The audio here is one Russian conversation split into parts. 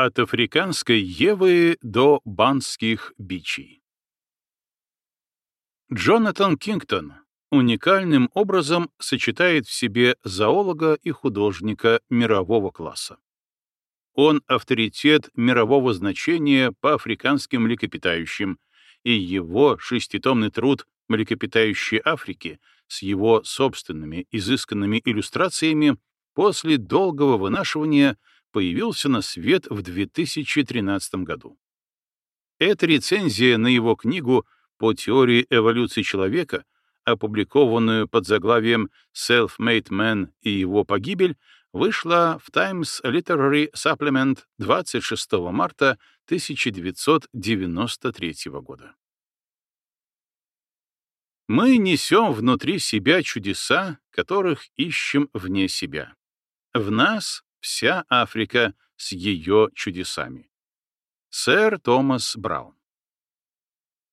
От африканской Евы до банских бичей. Джонатан Кингтон уникальным образом сочетает в себе зоолога и художника мирового класса. Он авторитет мирового значения по африканским млекопитающим, и его шеститомный труд «Млекопитающие Африки» с его собственными изысканными иллюстрациями после долгого вынашивания появился на свет в 2013 году. Эта рецензия на его книгу по теории эволюции человека, опубликованную под заглавием «Self-Made Man и его погибель», вышла в Times Literary Supplement 26 марта 1993 года. Мы несем внутри себя чудеса, которых ищем вне себя. В нас Вся Африка с ее чудесами. Сэр Томас Браун.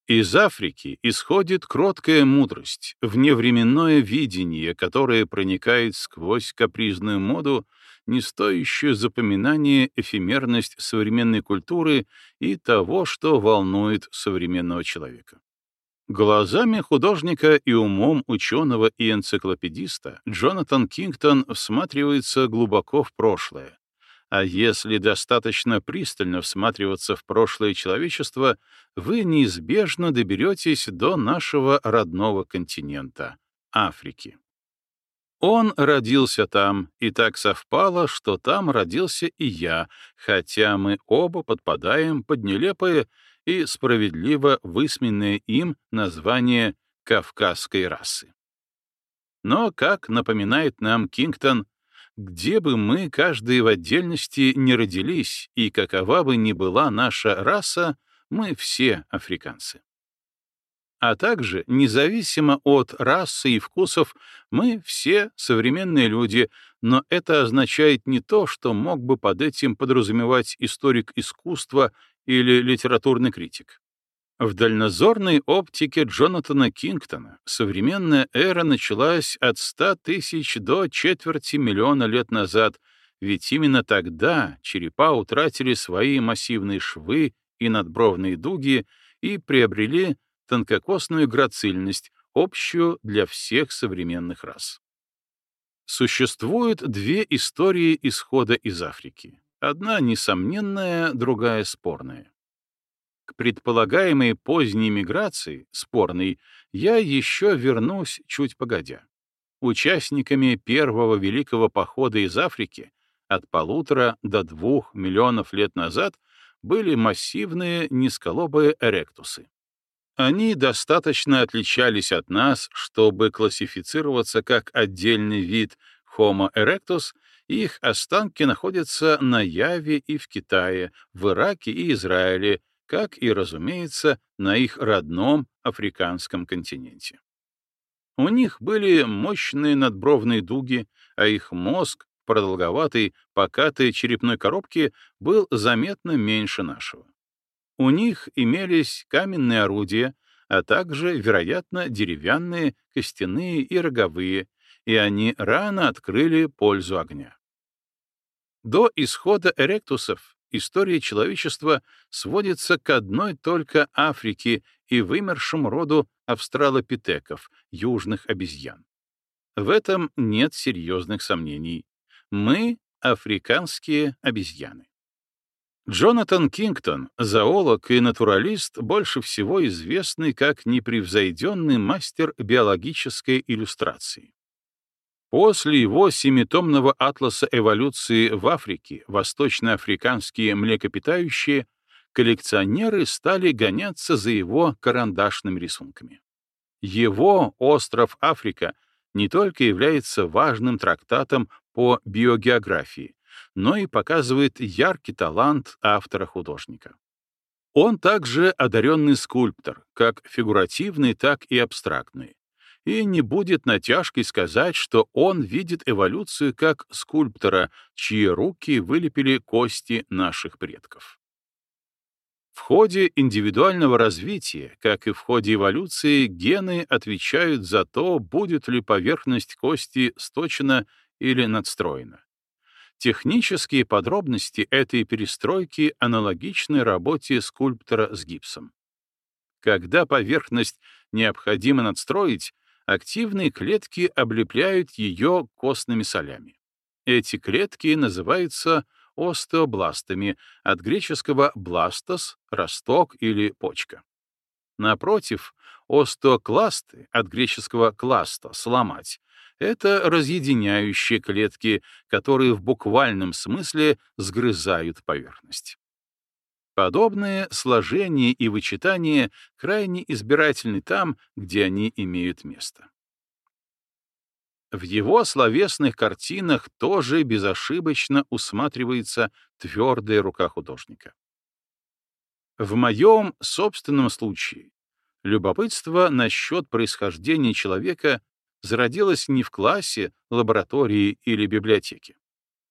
Из Африки исходит кроткая мудрость, вневременное видение, которое проникает сквозь капризную моду, не стоящую запоминания эфемерность современной культуры и того, что волнует современного человека. Глазами художника и умом ученого и энциклопедиста Джонатан Кингтон всматривается глубоко в прошлое. А если достаточно пристально всматриваться в прошлое человечества, вы неизбежно доберетесь до нашего родного континента — Африки. Он родился там, и так совпало, что там родился и я, хотя мы оба подпадаем под нелепое и справедливо высменное им название кавказской расы. Но, как напоминает нам Кингтон, где бы мы, каждый в отдельности, не родились, и какова бы ни была наша раса, мы все африканцы. А также, независимо от расы и вкусов, мы все современные люди, но это означает не то, что мог бы под этим подразумевать историк искусства или литературный критик. В дальнозорной оптике Джонатана Кингтона современная эра началась от 100 тысяч до четверти миллиона лет назад, ведь именно тогда черепа утратили свои массивные швы и надбровные дуги и приобрели тонкокосную грацильность, общую для всех современных рас. Существуют две истории исхода из Африки. Одна несомненная, другая спорная. К предполагаемой поздней миграции, спорной, я еще вернусь чуть погодя. Участниками первого великого похода из Африки от полутора до двух миллионов лет назад были массивные низколобые эректусы. Они достаточно отличались от нас, чтобы классифицироваться как отдельный вид Homo erectus их останки находятся на Яве и в Китае, в Ираке и Израиле, как и, разумеется, на их родном африканском континенте. У них были мощные надбровные дуги, а их мозг, продолговатый, покатой черепной коробки, был заметно меньше нашего. У них имелись каменные орудия, а также, вероятно, деревянные, костяные и роговые, и они рано открыли пользу огня. До исхода эректусов история человечества сводится к одной только Африке и вымершему роду австралопитеков, южных обезьян. В этом нет серьезных сомнений. Мы — африканские обезьяны. Джонатан Кингтон, зоолог и натуралист, больше всего известный как непревзойденный мастер биологической иллюстрации. После его семитомного атласа эволюции в Африке восточноафриканские млекопитающие коллекционеры стали гоняться за его карандашными рисунками. Его «Остров Африка» не только является важным трактатом по биогеографии, но и показывает яркий талант автора-художника. Он также одаренный скульптор, как фигуративный, так и абстрактный, и не будет натяжкой сказать, что он видит эволюцию как скульптора, чьи руки вылепили кости наших предков. В ходе индивидуального развития, как и в ходе эволюции, гены отвечают за то, будет ли поверхность кости сточена или надстроена. Технические подробности этой перестройки аналогичны работе скульптора с гипсом. Когда поверхность необходимо надстроить, активные клетки облепляют ее костными солями. Эти клетки называются остеобластами, от греческого «бластос» — росток или почка. Напротив, остеокласты, от греческого «класта» — сломать, это разъединяющие клетки, которые в буквальном смысле сгрызают поверхность. Подобные сложения и вычитания крайне избирательны там, где они имеют место. В его словесных картинах тоже безошибочно усматривается твердая рука художника. В моем собственном случае любопытство насчет происхождения человека зародилось не в классе, лаборатории или библиотеке.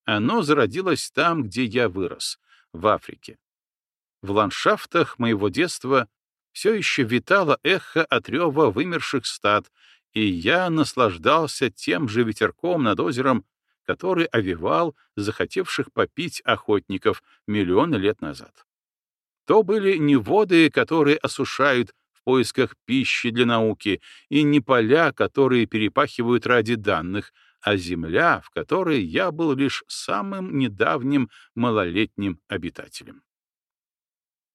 Оно зародилось там, где я вырос, в Африке. В ландшафтах моего детства все еще витало эхо от рева вымерших стад, и я наслаждался тем же ветерком над озером, который овивал захотевших попить охотников миллионы лет назад. То были не воды, которые осушают поисках пищи для науки, и не поля, которые перепахивают ради данных, а земля, в которой я был лишь самым недавним малолетним обитателем.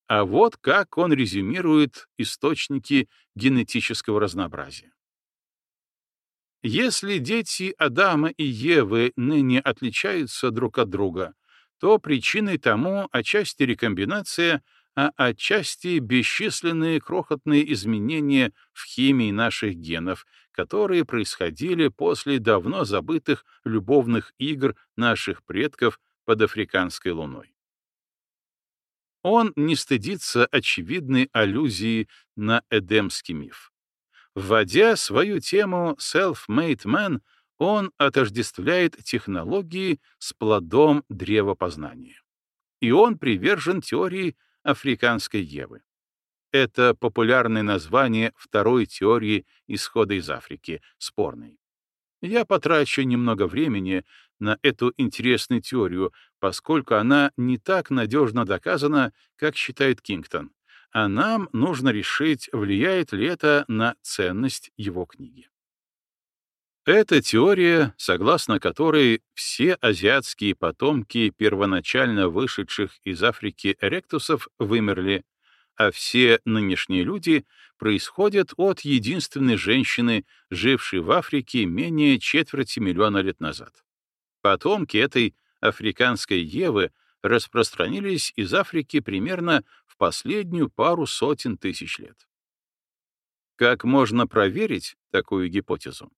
А вот как он резюмирует источники генетического разнообразия. Если дети Адама и Евы ныне отличаются друг от друга, то причиной тому отчасти рекомбинация, а отчасти бесчисленные крохотные изменения в химии наших генов, которые происходили после давно забытых любовных игр наших предков под африканской луной. Он не стыдится очевидной аллюзии на эдемский миф. Вводя свою тему «self-made man», он отождествляет технологии с плодом древопознания. И он привержен теории африканской Евы. Это популярное название второй теории исхода из Африки, спорной. Я потрачу немного времени на эту интересную теорию, поскольку она не так надежно доказана, как считает Кингтон, а нам нужно решить, влияет ли это на ценность его книги. Эта теория, согласно которой все азиатские потомки первоначально вышедших из Африки эректусов вымерли, а все нынешние люди происходят от единственной женщины, жившей в Африке менее четверти миллиона лет назад. Потомки этой африканской Евы распространились из Африки примерно в последнюю пару сотен тысяч лет. Как можно проверить такую гипотезу?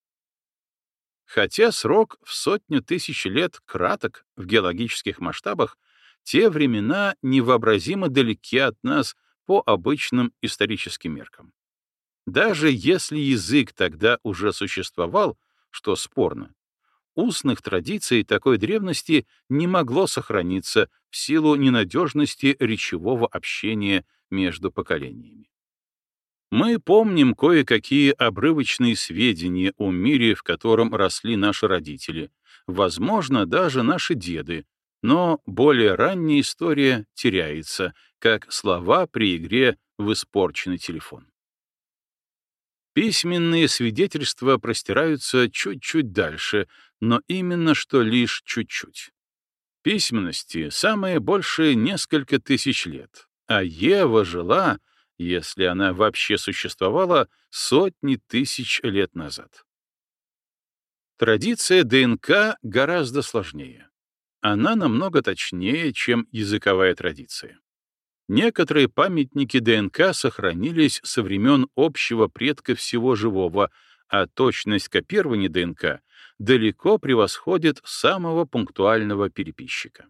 Хотя срок в сотню тысяч лет краток в геологических масштабах, те времена невообразимо далеки от нас по обычным историческим меркам. Даже если язык тогда уже существовал, что спорно, устных традиций такой древности не могло сохраниться в силу ненадежности речевого общения между поколениями. Мы помним кое-какие обрывочные сведения о мире, в котором росли наши родители, возможно, даже наши деды, но более ранняя история теряется, как слова при игре в испорченный телефон. Письменные свидетельства простираются чуть-чуть дальше, но именно что лишь чуть-чуть. Письменности самое большее несколько тысяч лет, а Ева жила, если она вообще существовала, сотни тысяч лет назад. Традиция ДНК гораздо сложнее. Она намного точнее, чем языковая традиция. Некоторые памятники ДНК сохранились со времен общего предка всего живого, а точность копирования ДНК далеко превосходит самого пунктуального переписчика.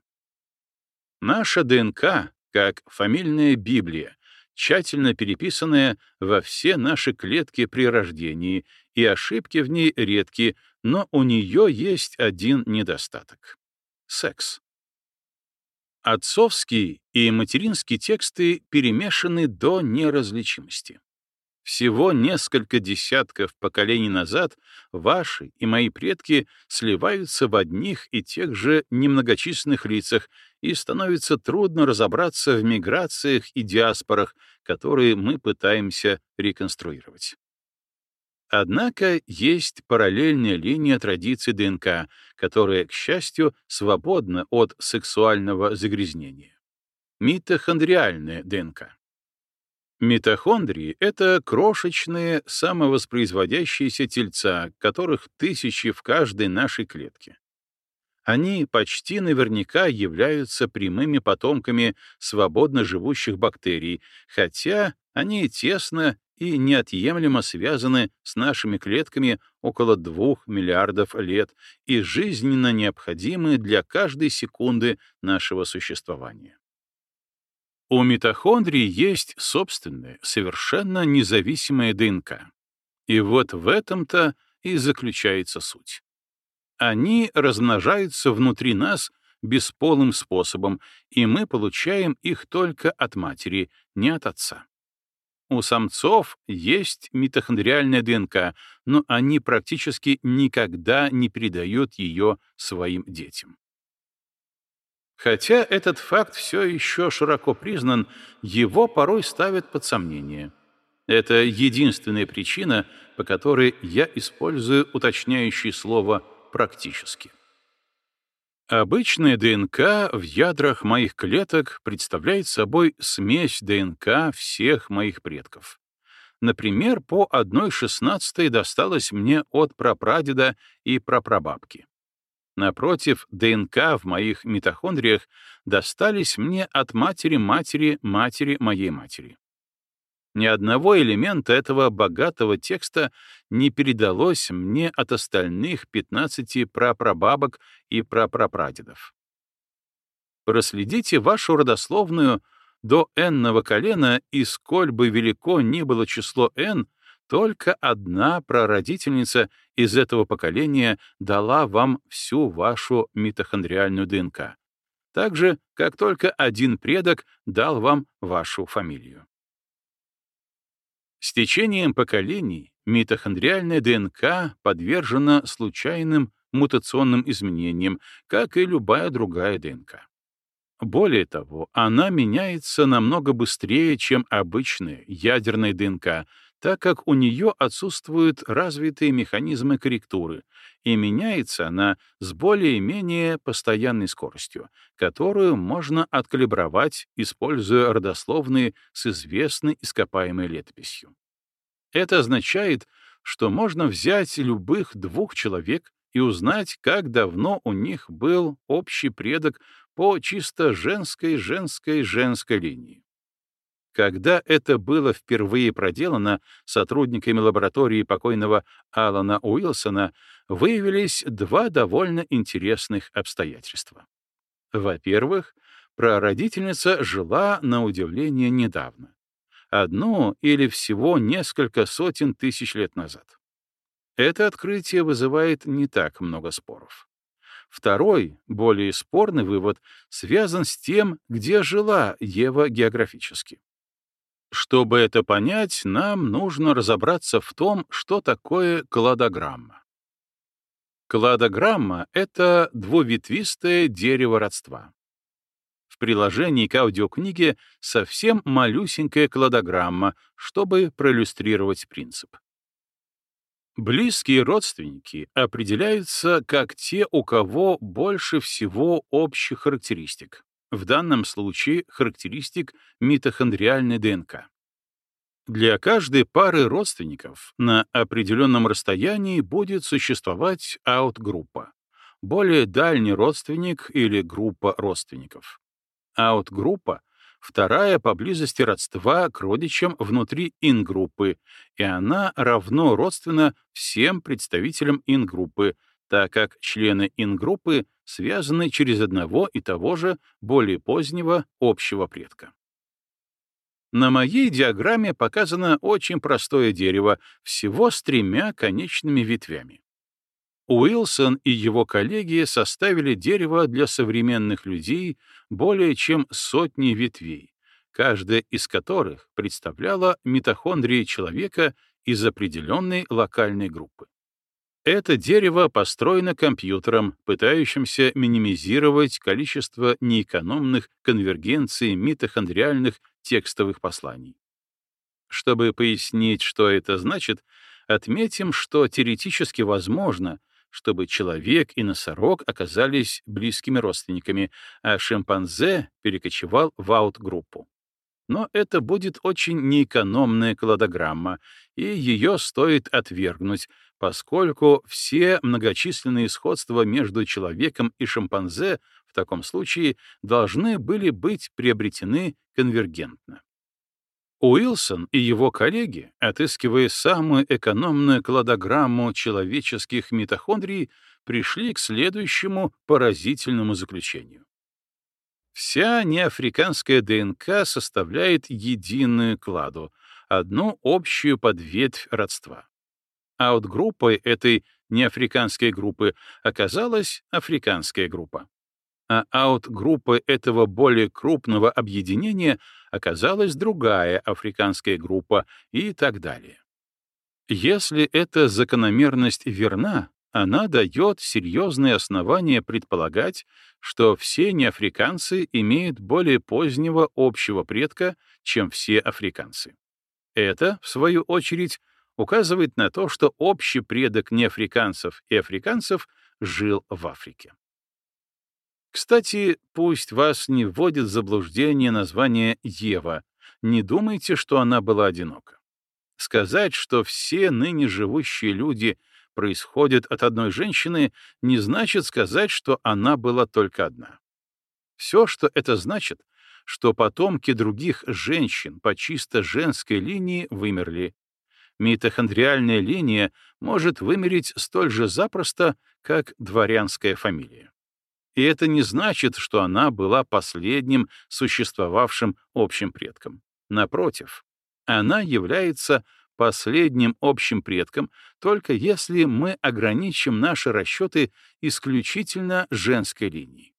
Наша ДНК, как фамильная Библия, тщательно переписанная во все наши клетки при рождении, и ошибки в ней редки, но у нее есть один недостаток — секс. Отцовские и материнские тексты перемешаны до неразличимости. Всего несколько десятков поколений назад ваши и мои предки сливаются в одних и тех же немногочисленных лицах, и становится трудно разобраться в миграциях и диаспорах, которые мы пытаемся реконструировать. Однако есть параллельная линия традиции ДНК, которая, к счастью, свободна от сексуального загрязнения. Митохондриальная ДНК. Митохондрии — это крошечные самовоспроизводящиеся тельца, которых тысячи в каждой нашей клетке. Они почти наверняка являются прямыми потомками свободно живущих бактерий, хотя они тесно и неотъемлемо связаны с нашими клетками около 2 миллиардов лет и жизненно необходимы для каждой секунды нашего существования. У митохондрий есть собственная, совершенно независимая ДНК. И вот в этом-то и заключается суть. Они размножаются внутри нас бесполым способом, и мы получаем их только от матери, не от отца. У самцов есть митохондриальная ДНК, но они практически никогда не передают ее своим детям. Хотя этот факт все еще широко признан, его порой ставят под сомнение. Это единственная причина, по которой я использую уточняющее слово «практически». Обычная ДНК в ядрах моих клеток представляет собой смесь ДНК всех моих предков. Например, по 1,16 досталось мне от прапрадеда и прапрабабки. Напротив, ДНК в моих митохондриях достались мне от матери-матери матери моей матери. Ни одного элемента этого богатого текста не передалось мне от остальных 15 прапрабабок и прапрапрадедов. Проследите вашу родословную до n колена, и сколь бы велико ни было число n, только одна прародительница из этого поколения дала вам всю вашу митохондриальную ДНК, так же, как только один предок дал вам вашу фамилию. С течением поколений митохондриальная ДНК подвержена случайным мутационным изменениям, как и любая другая ДНК. Более того, она меняется намного быстрее, чем обычная ядерная ДНК, так как у нее отсутствуют развитые механизмы корректуры, и меняется она с более-менее постоянной скоростью, которую можно откалибровать, используя родословные с известной ископаемой летописью. Это означает, что можно взять любых двух человек и узнать, как давно у них был общий предок по чисто женской-женской-женской линии. Когда это было впервые проделано сотрудниками лаборатории покойного Алана Уилсона, выявились два довольно интересных обстоятельства. Во-первых, прародительница жила, на удивление, недавно. Одну или всего несколько сотен тысяч лет назад. Это открытие вызывает не так много споров. Второй, более спорный вывод связан с тем, где жила Ева географически. Чтобы это понять, нам нужно разобраться в том, что такое кладограмма. Кладограмма — это двуветвистое дерево родства. В приложении к аудиокниге совсем малюсенькая кладограмма, чтобы проиллюстрировать принцип. Близкие родственники определяются как те, у кого больше всего общих характеристик в данном случае характеристик митохондриальной ДНК. Для каждой пары родственников на определенном расстоянии будет существовать аут-группа, более дальний родственник или группа родственников. Аут-группа — вторая поблизости родства к родичам внутри ин-группы, и она равно родственна всем представителям ин-группы, так как члены ин-группы связаны через одного и того же, более позднего, общего предка. На моей диаграмме показано очень простое дерево, всего с тремя конечными ветвями. Уилсон и его коллеги составили дерево для современных людей более чем сотни ветвей, каждая из которых представляла митохондрии человека из определенной локальной группы. Это дерево построено компьютером, пытающимся минимизировать количество неэкономных конвергенций митохондриальных текстовых посланий. Чтобы пояснить, что это значит, отметим, что теоретически возможно, чтобы человек и носорог оказались близкими родственниками, а шимпанзе перекочевал в аут-группу. Но это будет очень неэкономная кладограмма, и ее стоит отвергнуть, поскольку все многочисленные сходства между человеком и шимпанзе в таком случае должны были быть приобретены конвергентно. Уилсон и его коллеги, отыскивая самую экономную кладограмму человеческих митохондрий, пришли к следующему поразительному заключению. Вся неафриканская ДНК составляет единую кладу, одну общую подветвь родства. А от группой этой неафриканской группы оказалась африканская группа. А от группы этого более крупного объединения оказалась другая африканская группа и так далее. Если эта закономерность верна, она дает серьезные основания предполагать, что все неафриканцы имеют более позднего общего предка, чем все африканцы. Это, в свою очередь, указывает на то, что общий предок неафриканцев и африканцев жил в Африке. Кстати, пусть вас не вводит в заблуждение название Ева, не думайте, что она была одинока. Сказать, что все ныне живущие люди — происходит от одной женщины, не значит сказать, что она была только одна. Все, что это значит, что потомки других женщин по чисто женской линии вымерли. Митохондриальная линия может вымереть столь же запросто, как дворянская фамилия. И это не значит, что она была последним существовавшим общим предком. Напротив, она является последним общим предком, только если мы ограничим наши расчеты исключительно женской линией.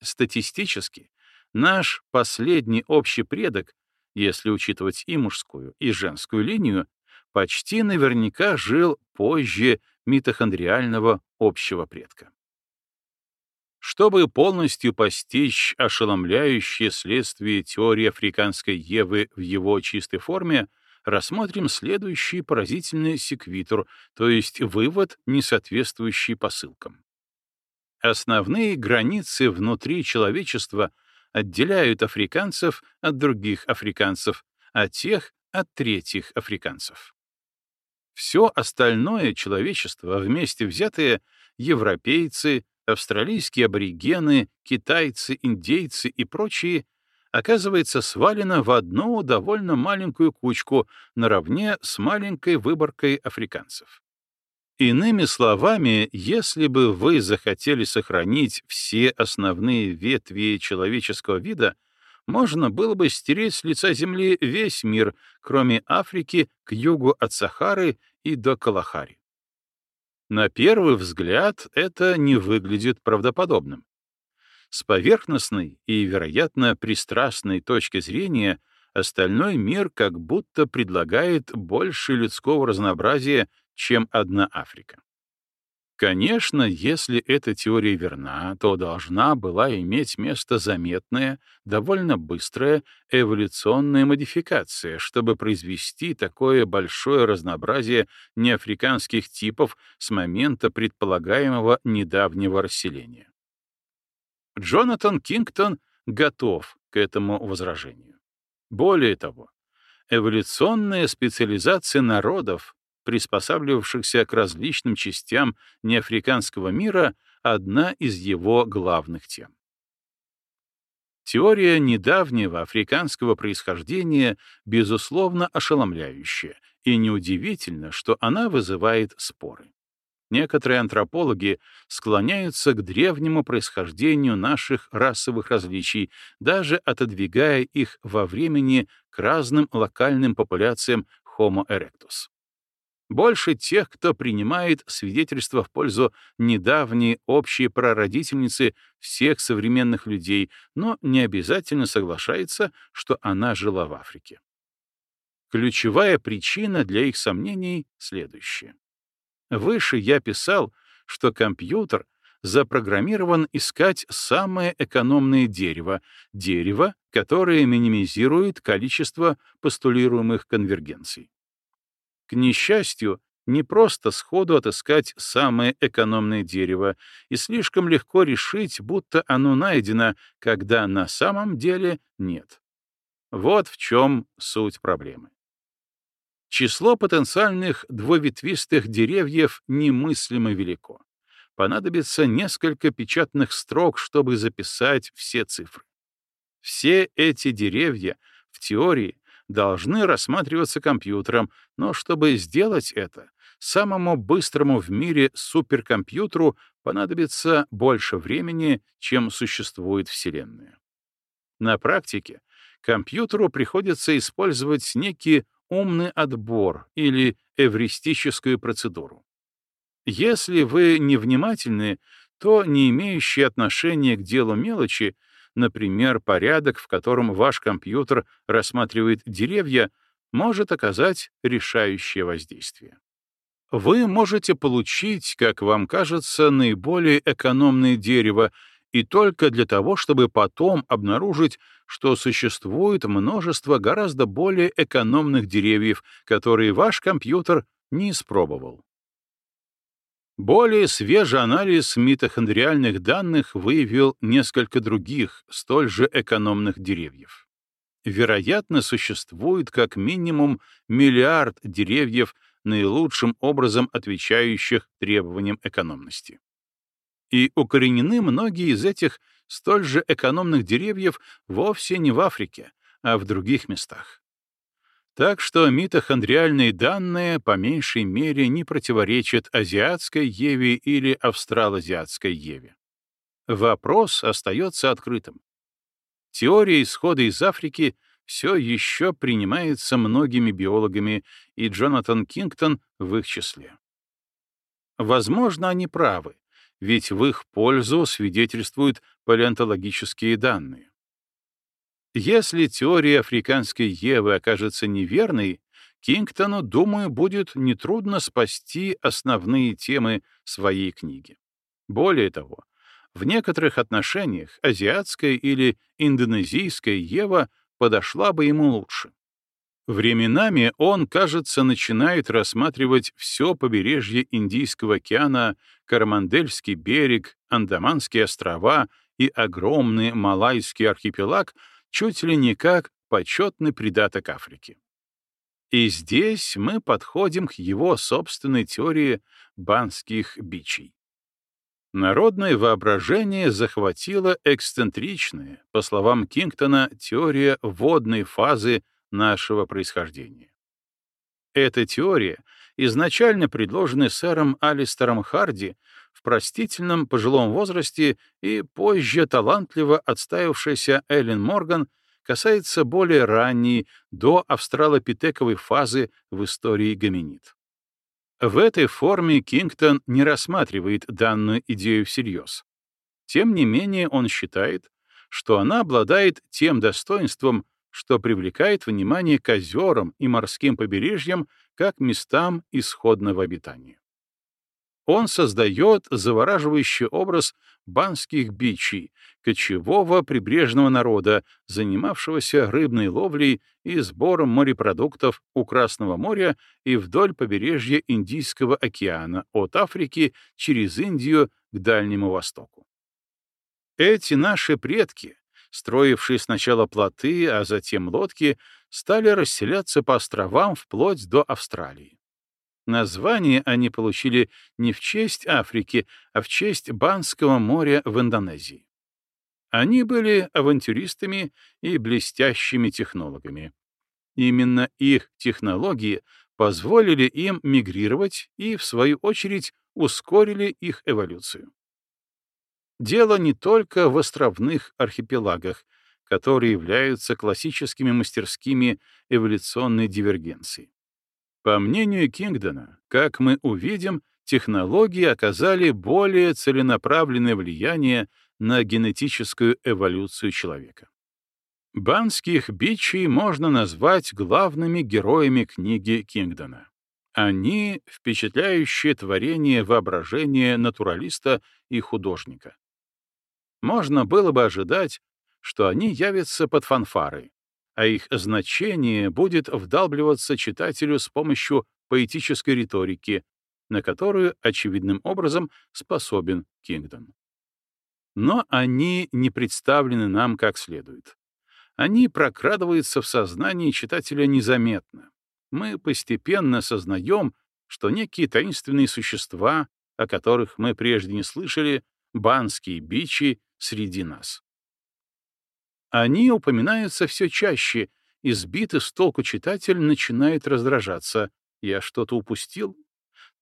Статистически, наш последний общий предок, если учитывать и мужскую, и женскую линию, почти наверняка жил позже митохондриального общего предка. Чтобы полностью постичь ошеломляющее следствие теории африканской Евы в его чистой форме, рассмотрим следующий поразительный секвитор, то есть вывод, не соответствующий посылкам. Основные границы внутри человечества отделяют африканцев от других африканцев, а тех — от третьих африканцев. Все остальное человечество, вместе взятое, европейцы, австралийские аборигены, китайцы, индейцы и прочие — оказывается свалена в одну довольно маленькую кучку наравне с маленькой выборкой африканцев. Иными словами, если бы вы захотели сохранить все основные ветви человеческого вида, можно было бы стереть с лица Земли весь мир, кроме Африки к югу от Сахары и до Калахари. На первый взгляд это не выглядит правдоподобным. С поверхностной и, вероятно, пристрастной точки зрения остальной мир как будто предлагает больше людского разнообразия, чем одна Африка. Конечно, если эта теория верна, то должна была иметь место заметная, довольно быстрая эволюционная модификация, чтобы произвести такое большое разнообразие неафриканских типов с момента предполагаемого недавнего расселения. Джонатан Кингтон готов к этому возражению. Более того, эволюционная специализация народов, приспосабливавшихся к различным частям неафриканского мира, одна из его главных тем. Теория недавнего африканского происхождения безусловно ошеломляющая, и неудивительно, что она вызывает споры. Некоторые антропологи склоняются к древнему происхождению наших расовых различий, даже отодвигая их во времени к разным локальным популяциям Homo erectus. Больше тех, кто принимает свидетельства в пользу недавней общей прародительницы всех современных людей, но не обязательно соглашается, что она жила в Африке. Ключевая причина для их сомнений следующая. Выше я писал, что компьютер запрограммирован искать самое экономное дерево, дерево, которое минимизирует количество постулируемых конвергенций. К несчастью, не просто сходу отыскать самое экономное дерево, и слишком легко решить, будто оно найдено, когда на самом деле нет. Вот в чем суть проблемы. Число потенциальных двуветвистых деревьев немыслимо велико. Понадобится несколько печатных строк, чтобы записать все цифры. Все эти деревья в теории должны рассматриваться компьютером, но чтобы сделать это, самому быстрому в мире суперкомпьютеру понадобится больше времени, чем существует Вселенная. На практике компьютеру приходится использовать некий умный отбор или эвристическую процедуру. Если вы невнимательны, то не имеющие отношения к делу мелочи, например, порядок, в котором ваш компьютер рассматривает деревья, может оказать решающее воздействие. Вы можете получить, как вам кажется, наиболее экономное дерево и только для того, чтобы потом обнаружить, что существует множество гораздо более экономных деревьев, которые ваш компьютер не испробовал. Более свежий анализ митохондриальных данных выявил несколько других, столь же экономных деревьев. Вероятно, существует как минимум миллиард деревьев, наилучшим образом отвечающих требованиям экономности и укоренены многие из этих столь же экономных деревьев вовсе не в Африке, а в других местах. Так что митохондриальные данные по меньшей мере не противоречат азиатской Еве или австралазиатской Еве. Вопрос остается открытым. Теория исхода из Африки все еще принимается многими биологами, и Джонатан Кингтон в их числе. Возможно, они правы, ведь в их пользу свидетельствуют палеонтологические данные. Если теория африканской Евы окажется неверной, Кингтону, думаю, будет нетрудно спасти основные темы своей книги. Более того, в некоторых отношениях азиатская или индонезийская Ева подошла бы ему лучше. Временами он, кажется, начинает рассматривать все побережье Индийского океана, Карамандельский берег, Андаманские острова и огромный Малайский архипелаг чуть ли не как почетный придаток Африки. И здесь мы подходим к его собственной теории банских бичей. Народное воображение захватило эксцентричная, по словам Кингтона, теория водной фазы нашего происхождения. Эта теория, изначально предложенная сэром Алистером Харди в простительном пожилом возрасте и позже талантливо отстаивавшаяся Эллен Морган, касается более ранней, до австралопитековой фазы в истории гоминид. В этой форме Кингтон не рассматривает данную идею всерьез. Тем не менее, он считает, что она обладает тем достоинством, что привлекает внимание к озерам и морским побережьям как местам исходного обитания. Он создает завораживающий образ банских бичей, кочевого прибрежного народа, занимавшегося рыбной ловлей и сбором морепродуктов у Красного моря и вдоль побережья Индийского океана от Африки через Индию к Дальнему Востоку. Эти наши предки строившие сначала плоты, а затем лодки, стали расселяться по островам вплоть до Австралии. Название они получили не в честь Африки, а в честь Банского моря в Индонезии. Они были авантюристами и блестящими технологами. Именно их технологии позволили им мигрировать и, в свою очередь, ускорили их эволюцию. Дело не только в островных архипелагах, которые являются классическими мастерскими эволюционной дивергенции. По мнению Кингдона, как мы увидим, технологии оказали более целенаправленное влияние на генетическую эволюцию человека. Банских бичей можно назвать главными героями книги Кингдона. Они — впечатляющее творение воображения натуралиста и художника. Можно было бы ожидать, что они явятся под фанфары, а их значение будет вдалбливаться читателю с помощью поэтической риторики, на которую очевидным образом способен Кингдон. Но они не представлены нам как следует. Они прокрадываются в сознании читателя незаметно. Мы постепенно осознаем, что некие таинственные существа, о которых мы прежде не слышали, банские бичи, среди нас. Они упоминаются все чаще, и сбитый с толку читатель начинает раздражаться. Я что-то упустил?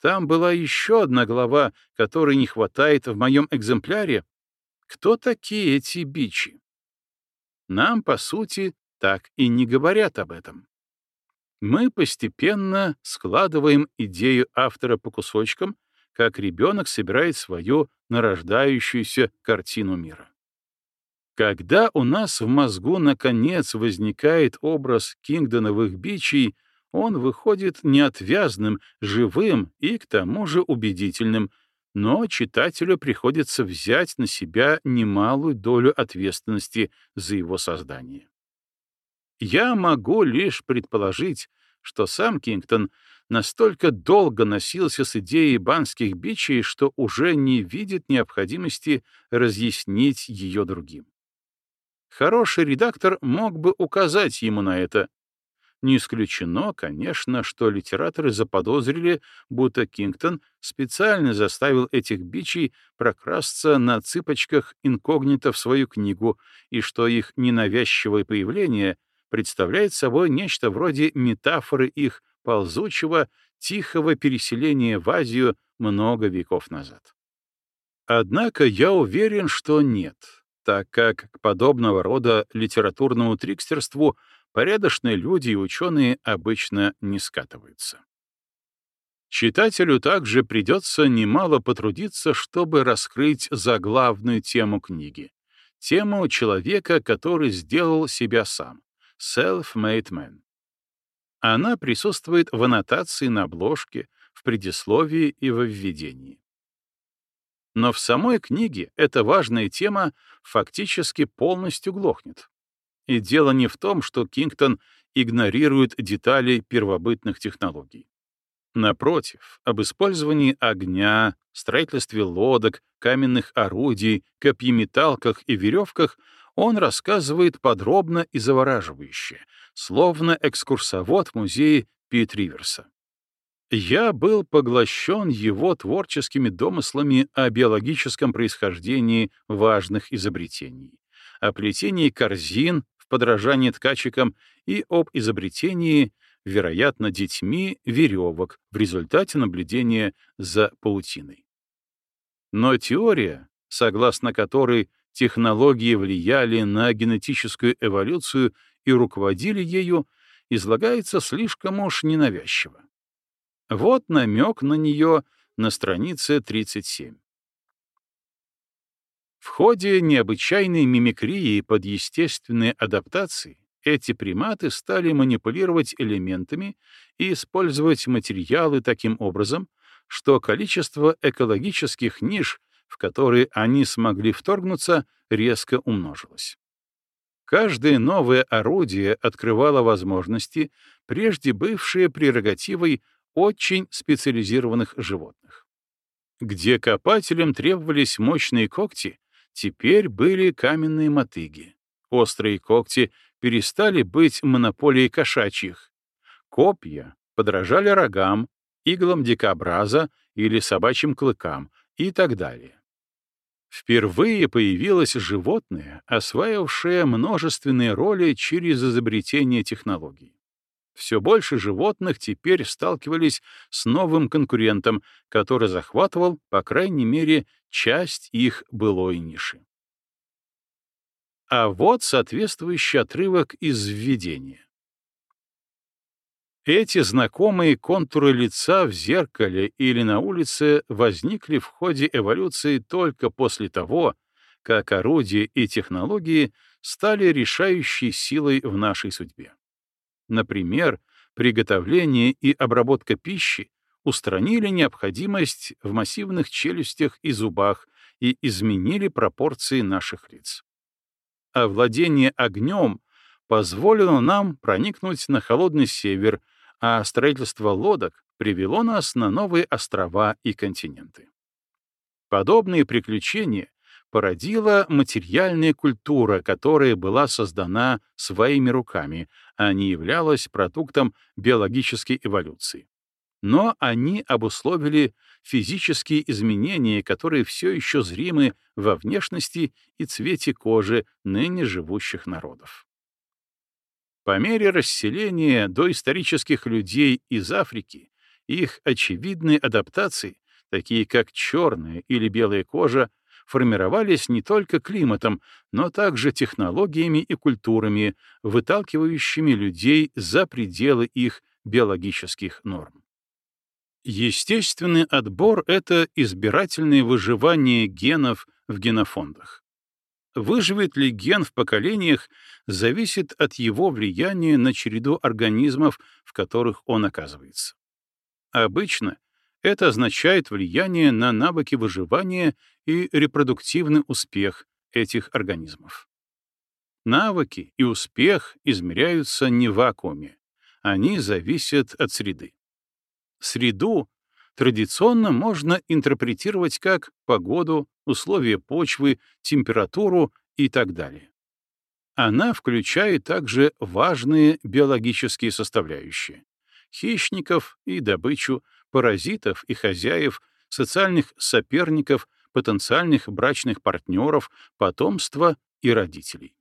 Там была еще одна глава, которой не хватает в моем экземпляре. Кто такие эти бичи? Нам, по сути, так и не говорят об этом. Мы постепенно складываем идею автора по кусочкам, как ребенок собирает свою нарождающуюся картину мира. Когда у нас в мозгу наконец возникает образ кингдоновых бичей, он выходит неотвязным, живым и к тому же убедительным, но читателю приходится взять на себя немалую долю ответственности за его создание. Я могу лишь предположить, что сам Кингтон настолько долго носился с идеей банских бичей, что уже не видит необходимости разъяснить ее другим. Хороший редактор мог бы указать ему на это. Не исключено, конечно, что литераторы заподозрили, будто Кингтон специально заставил этих бичей прокрасться на цыпочках инкогнито в свою книгу, и что их ненавязчивое появление представляет собой нечто вроде метафоры их ползучего, тихого переселения в Азию много веков назад. Однако я уверен, что нет так как к подобного рода литературному трикстерству порядочные люди и ученые обычно не скатываются. Читателю также придется немало потрудиться, чтобы раскрыть заглавную тему книги, тему человека, который сделал себя сам, self-made man. Она присутствует в аннотации на обложке, в предисловии и во введении. Но в самой книге эта важная тема фактически полностью глохнет. И дело не в том, что Кингтон игнорирует детали первобытных технологий. Напротив, об использовании огня, строительстве лодок, каменных орудий, копьеметалках и веревках он рассказывает подробно и завораживающе, словно экскурсовод в музее Пит Риверса. Я был поглощен его творческими домыслами о биологическом происхождении важных изобретений, о плетении корзин в подражании ткачикам и об изобретении, вероятно, детьми, веревок в результате наблюдения за паутиной. Но теория, согласно которой технологии влияли на генетическую эволюцию и руководили ею, излагается слишком уж ненавязчиво. Вот намек на нее на странице 37. В ходе необычайной мимикрии под естественные адаптации эти приматы стали манипулировать элементами и использовать материалы таким образом, что количество экологических ниш, в которые они смогли вторгнуться, резко умножилось. Каждое новое орудие открывало возможности, прежде бывшие прерогативой очень специализированных животных. Где копателям требовались мощные когти, теперь были каменные мотыги. Острые когти перестали быть монополией кошачьих. Копья подражали рогам, иглам дикобраза или собачьим клыкам и так далее. Впервые появилось животное, осваившее множественные роли через изобретение технологий. Все больше животных теперь сталкивались с новым конкурентом, который захватывал, по крайней мере, часть их былой ниши. А вот соответствующий отрывок из введения. Эти знакомые контуры лица в зеркале или на улице возникли в ходе эволюции только после того, как орудия и технологии стали решающей силой в нашей судьбе. Например, приготовление и обработка пищи устранили необходимость в массивных челюстях и зубах и изменили пропорции наших лиц. А владение огнем позволило нам проникнуть на холодный север, а строительство лодок привело нас на новые острова и континенты. Подобные приключения породила материальная культура, которая была создана своими руками, а не являлась продуктом биологической эволюции. Но они обусловили физические изменения, которые все еще зримы во внешности и цвете кожи ныне живущих народов. По мере расселения доисторических людей из Африки, их очевидные адаптации, такие как черная или белая кожа, формировались не только климатом, но также технологиями и культурами, выталкивающими людей за пределы их биологических норм. Естественный отбор — это избирательное выживание генов в генофондах. Выживет ли ген в поколениях, зависит от его влияния на череду организмов, в которых он оказывается. Обычно это означает влияние на навыки выживания и репродуктивный успех этих организмов. Навыки и успех измеряются не в вакууме, они зависят от среды. Среду традиционно можно интерпретировать как погоду, условия почвы, температуру и так далее. Она включает также важные биологические составляющие — хищников и добычу, паразитов и хозяев, социальных соперников, потенциальных брачных партнеров, потомства и родителей.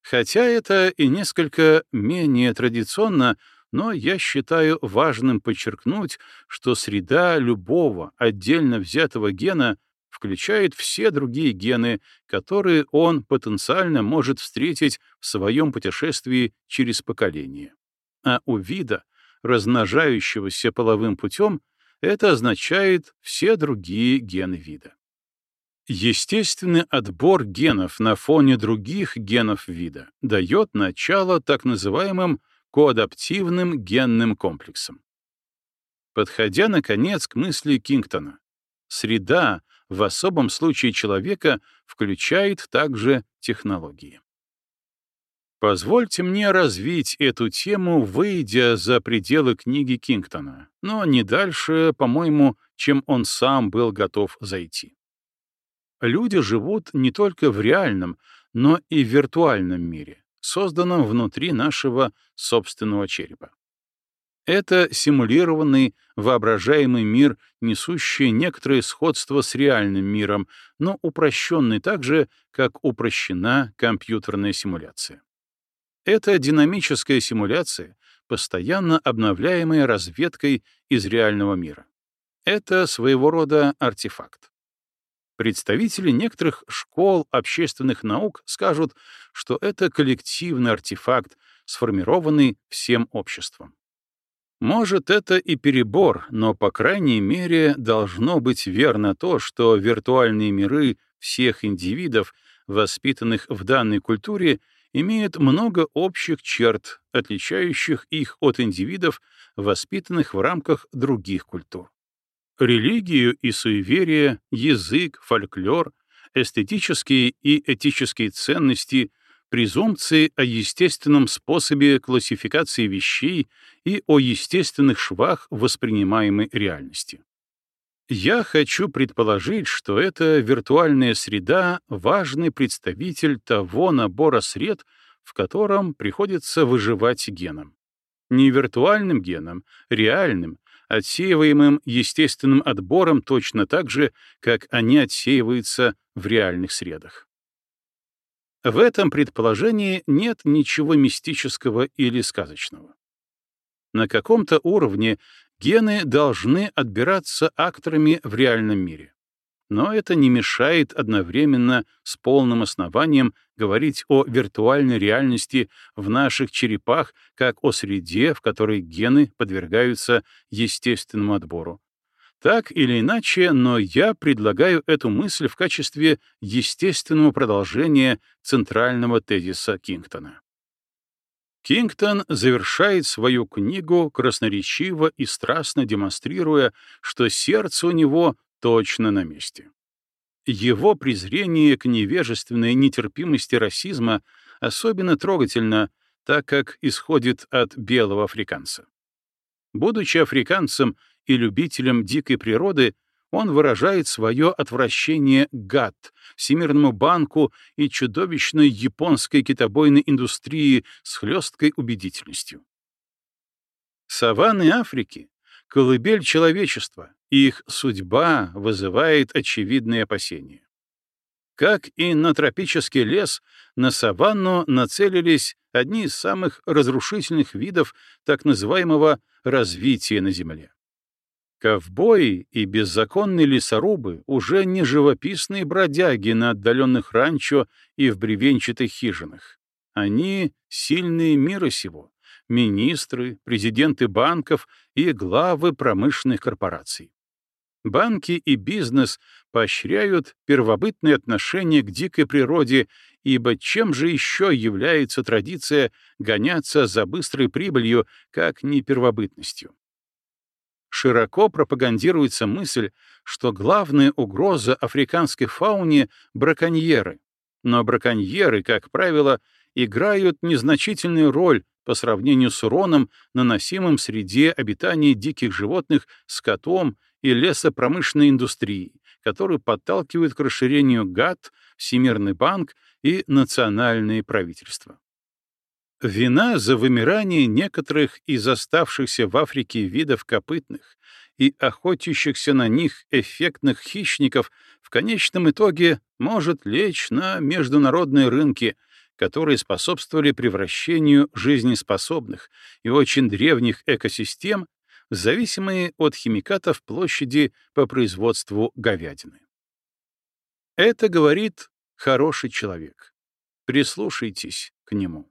Хотя это и несколько менее традиционно, но я считаю важным подчеркнуть, что среда любого отдельно взятого гена включает все другие гены, которые он потенциально может встретить в своем путешествии через поколение. А у вида, размножающегося половым путем, это означает все другие гены вида. Естественный отбор генов на фоне других генов вида дает начало так называемым коадаптивным генным комплексам. Подходя, наконец, к мысли Кингтона, среда, в особом случае человека, включает также технологии. Позвольте мне развить эту тему, выйдя за пределы книги Кингтона, но не дальше, по-моему, чем он сам был готов зайти. Люди живут не только в реальном, но и в виртуальном мире, созданном внутри нашего собственного черепа. Это симулированный, воображаемый мир, несущий некоторое сходство с реальным миром, но упрощенный так же, как упрощена компьютерная симуляция. Это динамическая симуляция, постоянно обновляемая разведкой из реального мира. Это своего рода артефакт. Представители некоторых школ общественных наук скажут, что это коллективный артефакт, сформированный всем обществом. Может, это и перебор, но, по крайней мере, должно быть верно то, что виртуальные миры всех индивидов, воспитанных в данной культуре, имеют много общих черт, отличающих их от индивидов, воспитанных в рамках других культур. Религию и суеверие, язык, фольклор, эстетические и этические ценности, презумпции о естественном способе классификации вещей и о естественных швах воспринимаемой реальности. Я хочу предположить, что эта виртуальная среда — важный представитель того набора сред, в котором приходится выживать геном. Не виртуальным геном, реальным, отсеиваемым естественным отбором точно так же, как они отсеиваются в реальных средах. В этом предположении нет ничего мистического или сказочного. На каком-то уровне гены должны отбираться акторами в реальном мире. но это не мешает одновременно с полным основанием говорить о виртуальной реальности в наших черепах как о среде, в которой гены подвергаются естественному отбору. Так или иначе, но я предлагаю эту мысль в качестве естественного продолжения центрального тезиса Кингтона. Кингтон завершает свою книгу красноречиво и страстно демонстрируя, что сердце у него точно на месте. Его презрение к невежественной нетерпимости расизма особенно трогательно, так как исходит от белого африканца. Будучи африканцем и любителем дикой природы, он выражает свое отвращение к ГАТТ, Всемирному банку и чудовищной японской китобойной индустрии с хлесткой убедительностью. Саванны Африки — колыбель человечества, их судьба вызывает очевидные опасения. Как и на тропический лес, на саванну нацелились одни из самых разрушительных видов так называемого развития на Земле. Ковбои и беззаконные лесорубы уже не живописные бродяги на отдаленных ранчо и в бревенчатых хижинах. Они — сильные мира сего, министры, президенты банков и главы промышленных корпораций. Банки и бизнес поощряют первобытное отношение к дикой природе, ибо чем же еще является традиция гоняться за быстрой прибылью, как не первобытностью? Широко пропагандируется мысль, что главная угроза африканской фауне — браконьеры. Но браконьеры, как правило, играют незначительную роль по сравнению с уроном, наносимым среде обитания диких животных скотом и лесопромышленной индустрией, который подталкивает к расширению ГАТТ, Всемирный банк и национальные правительства. Вина за вымирание некоторых из оставшихся в Африке видов копытных и охотящихся на них эффектных хищников в конечном итоге может лечь на международные рынки, которые способствовали превращению жизнеспособных и очень древних экосистем зависимые от химикатов площади по производству говядины. Это говорит хороший человек. Прислушайтесь к нему.